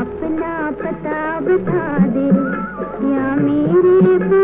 अपना पता बता दे या मेरे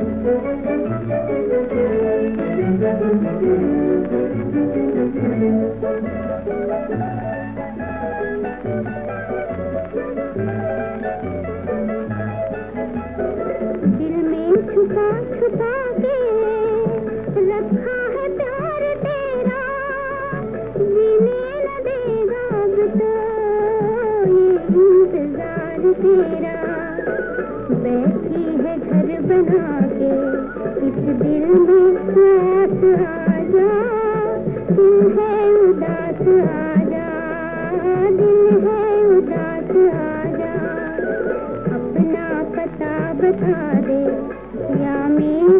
Thank you. साथ तेरा बैठी है घर बना के, इस दिल में साथ आजा तू है उदास आजा दिल है उदास आजा अपना पता बता दे या मेरा